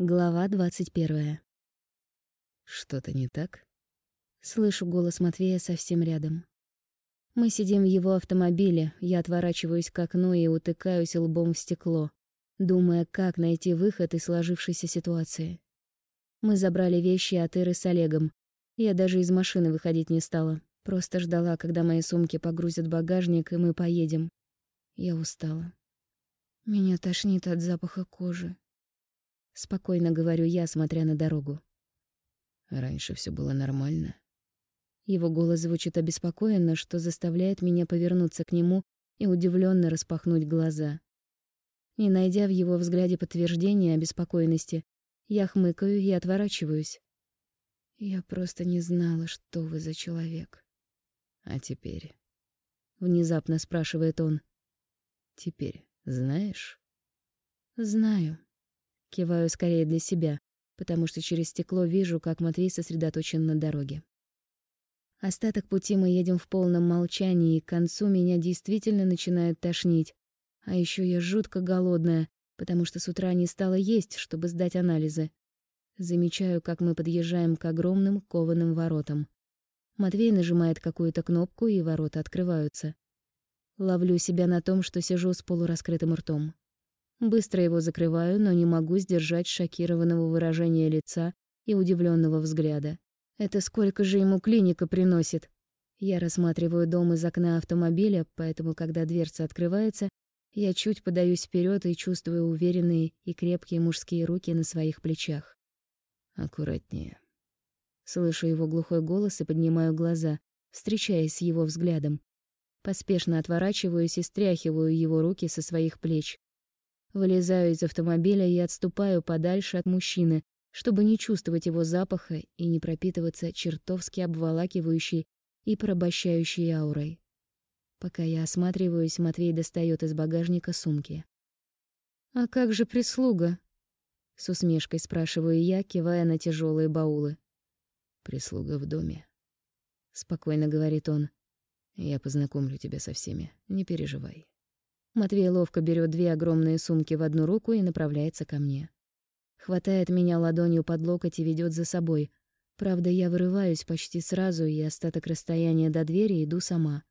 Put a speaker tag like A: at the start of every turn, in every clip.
A: Глава двадцать первая.
B: Что-то не так?
A: Слышу голос Матвея совсем рядом. Мы сидим в его автомобиле, я отворачиваюсь к окну и утыкаюсь лбом в стекло, думая, как найти выход из сложившейся ситуации. Мы забрали вещи от Иры с Олегом. Я даже из машины выходить не стала, просто ждала, когда мои сумки погрузят в багажник, и мы поедем. Я устала. Меня тошнит от запаха кожи. Спокойно говорю я, смотря на дорогу.
B: Раньше все было нормально.
A: Его голос звучит обеспокоенно, что заставляет меня повернуться к нему и удивленно распахнуть глаза. Не найдя в его взгляде подтверждения обеспокоенности, я хмыкаю и отворачиваюсь. Я просто не знала, что вы за человек.
B: А теперь?
A: Внезапно спрашивает он.
B: Теперь знаешь?
A: Знаю. Киваю скорее для себя, потому что через стекло вижу, как Матвей сосредоточен на дороге. Остаток пути мы едем в полном молчании, и к концу меня действительно начинает тошнить. А еще я жутко голодная, потому что с утра не стала есть, чтобы сдать анализы. Замечаю, как мы подъезжаем к огромным кованым воротам. Матвей нажимает какую-то кнопку, и ворота открываются. Ловлю себя на том, что сижу с полураскрытым ртом. Быстро его закрываю, но не могу сдержать шокированного выражения лица и удивленного взгляда. Это сколько же ему клиника приносит? Я рассматриваю дом из окна автомобиля, поэтому, когда дверца открывается, я чуть подаюсь вперед и чувствую уверенные и крепкие мужские руки на своих плечах.
B: Аккуратнее.
A: Слышу его глухой голос и поднимаю глаза, встречаясь с его взглядом. Поспешно отворачиваюсь и стряхиваю его руки со своих плеч. Вылезаю из автомобиля и отступаю подальше от мужчины, чтобы не чувствовать его запаха и не пропитываться чертовски обволакивающей и порабощающей аурой. Пока я осматриваюсь, Матвей достает из багажника сумки. «А как же прислуга?» С усмешкой спрашиваю я, кивая на тяжелые баулы.
B: «Прислуга в доме», —
A: спокойно говорит он.
B: «Я познакомлю тебя со всеми, не переживай».
A: Матвей ловко берет две огромные сумки в одну руку и направляется ко мне. Хватает меня ладонью под локоть и ведет за собой. Правда, я вырываюсь почти сразу, и остаток расстояния до двери иду сама.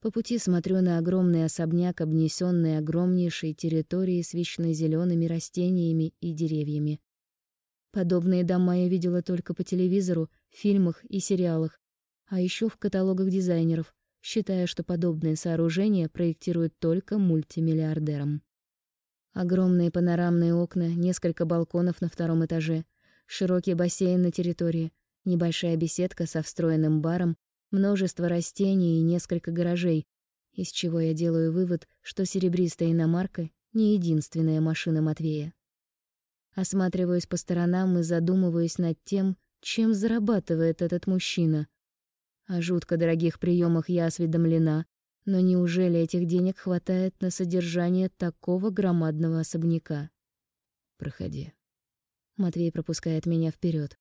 A: По пути смотрю на огромный особняк, обнесенный огромнейшей территорией с вечно зелеными растениями и деревьями. Подобные дома я видела только по телевизору, фильмах и сериалах, а еще в каталогах дизайнеров, считая, что подобные сооружения проектируют только мультимиллиардерам. Огромные панорамные окна, несколько балконов на втором этаже, широкий бассейн на территории, небольшая беседка со встроенным баром, множество растений и несколько гаражей, из чего я делаю вывод, что серебристая иномарка не единственная машина Матвея. Осматриваюсь по сторонам и задумываюсь над тем, чем зарабатывает этот мужчина. О жутко дорогих приемах я осведомлена, но неужели этих денег хватает на содержание такого громадного особняка?
B: Проходи.
A: Матвей пропускает меня вперед.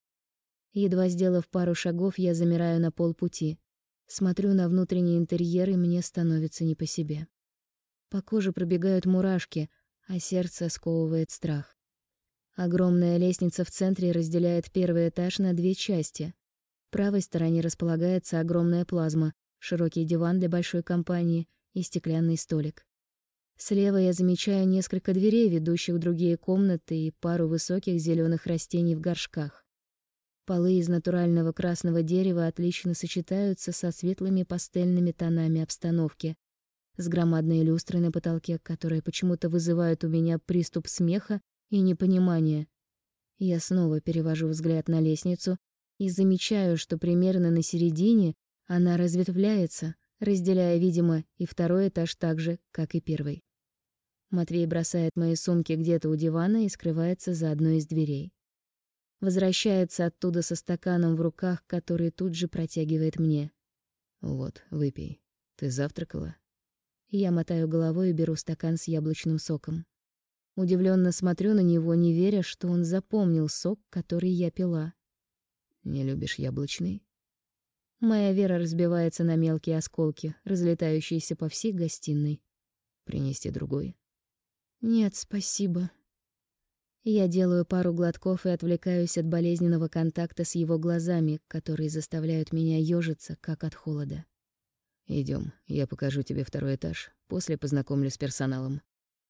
A: Едва сделав пару шагов, я замираю на полпути. Смотрю на внутренний интерьер, и мне становится не по себе. По коже пробегают мурашки, а сердце сковывает страх. Огромная лестница в центре разделяет первый этаж на две части правой стороне располагается огромная плазма, широкий диван для большой компании и стеклянный столик. Слева я замечаю несколько дверей, ведущих в другие комнаты, и пару высоких зеленых растений в горшках. Полы из натурального красного дерева отлично сочетаются со светлыми пастельными тонами обстановки, с громадной люстрой на потолке, которые почему-то вызывают у меня приступ смеха и непонимания. Я снова перевожу взгляд на лестницу и замечаю, что примерно на середине она разветвляется, разделяя, видимо, и второй этаж так же, как и первый. Матвей бросает мои сумки где-то у дивана и скрывается за одной из дверей. Возвращается оттуда со стаканом в руках, который тут же протягивает мне.
B: «Вот, выпей. Ты завтракала?»
A: Я мотаю головой и беру стакан с яблочным соком. Удивленно смотрю на него, не веря, что он запомнил сок, который я пила.
B: Не любишь яблочный?
A: Моя вера разбивается на мелкие осколки, разлетающиеся по всей гостиной.
B: Принести другой?
A: Нет, спасибо. Я делаю пару глотков и отвлекаюсь от болезненного контакта с его глазами, которые заставляют меня ёжиться, как от холода.
B: Идем, я покажу тебе второй этаж, после познакомлю с персоналом.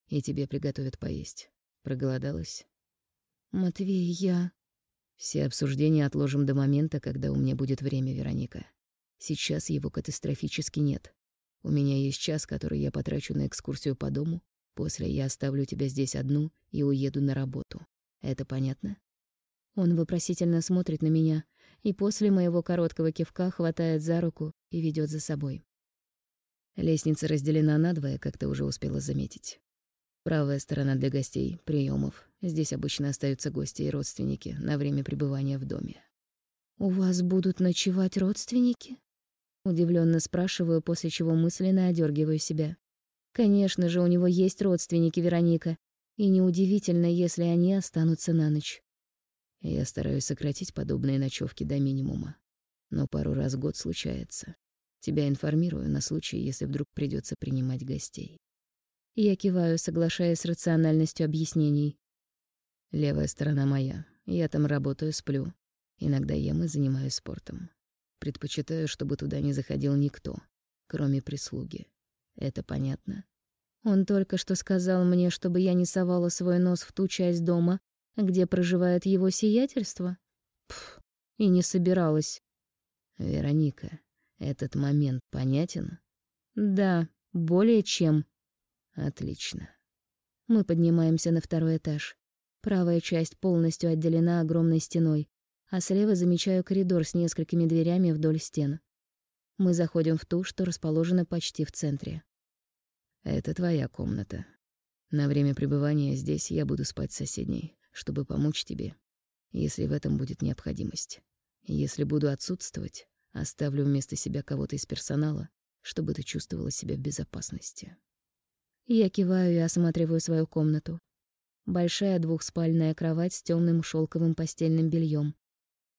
B: И тебе приготовят поесть. Проголодалась?
A: Матвей, я...
B: Все обсуждения отложим до момента, когда у меня будет время, Вероника. Сейчас его катастрофически нет. У меня есть час, который я потрачу на экскурсию по дому. После я оставлю тебя здесь одну и уеду на работу. Это понятно?
A: Он вопросительно смотрит на меня и после моего короткого кивка хватает за руку и ведет за собой.
B: Лестница разделена надвое, как ты уже успела заметить. Правая сторона для гостей, приемов. Здесь обычно остаются гости и родственники на время пребывания в доме.
A: «У вас будут ночевать родственники?» Удивленно спрашиваю, после чего мысленно одергиваю себя. Конечно же, у него есть родственники Вероника, и неудивительно, если они останутся на ночь.
B: Я стараюсь сократить подобные ночевки до минимума, но пару раз в год случается. Тебя информирую на случай, если вдруг придется принимать гостей.
A: Я киваю, соглашаясь с рациональностью объяснений.
B: Левая сторона моя. Я там работаю, сплю. Иногда ем и занимаюсь спортом. Предпочитаю, чтобы туда не заходил никто, кроме прислуги. Это понятно?
A: Он только что сказал мне, чтобы я не совала свой нос в ту часть дома, где проживает его сиятельство. Пф, и не собиралась.
B: Вероника, этот момент понятен?
A: Да, более чем.
B: Отлично.
A: Мы поднимаемся на второй этаж. Правая часть полностью отделена огромной стеной, а слева замечаю коридор с несколькими дверями вдоль стен. Мы заходим в ту, что расположена почти в центре.
B: Это твоя комната. На время пребывания здесь я буду спать в соседней, чтобы помочь тебе, если в этом будет необходимость. Если буду отсутствовать, оставлю вместо себя кого-то из персонала, чтобы ты чувствовала себя в безопасности.
A: Я киваю и осматриваю свою комнату. Большая двухспальная кровать с темным шелковым постельным бельем,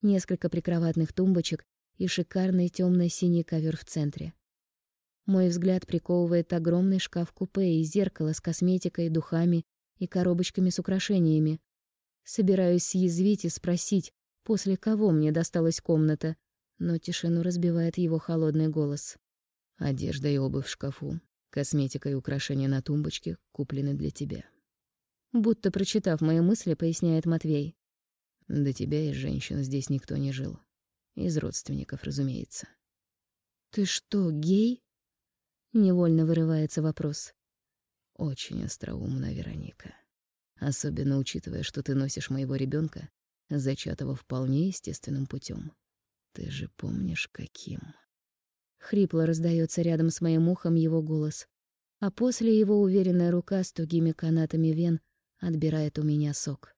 A: несколько прикроватных тумбочек и шикарный темно синий ковер в центре. Мой взгляд приковывает огромный шкаф-купе и зеркало с косметикой, духами и коробочками с украшениями. Собираюсь съязвить и спросить, после кого мне досталась комната, но тишину разбивает его холодный голос.
B: Одежда и обувь в шкафу. Косметика и украшения на тумбочке куплены для тебя.
A: Будто прочитав мои мысли, поясняет Матвей.
B: До тебя и женщин здесь никто не жил. Из родственников, разумеется.
A: Ты что, гей? Невольно вырывается вопрос.
B: Очень остроумна, Вероника. Особенно учитывая, что ты носишь моего ребенка, зачатого вполне естественным путем. Ты же помнишь, каким?
A: Хрипло раздается рядом с моим ухом его голос, а после его уверенная рука с тугими канатами вен отбирает у меня сок.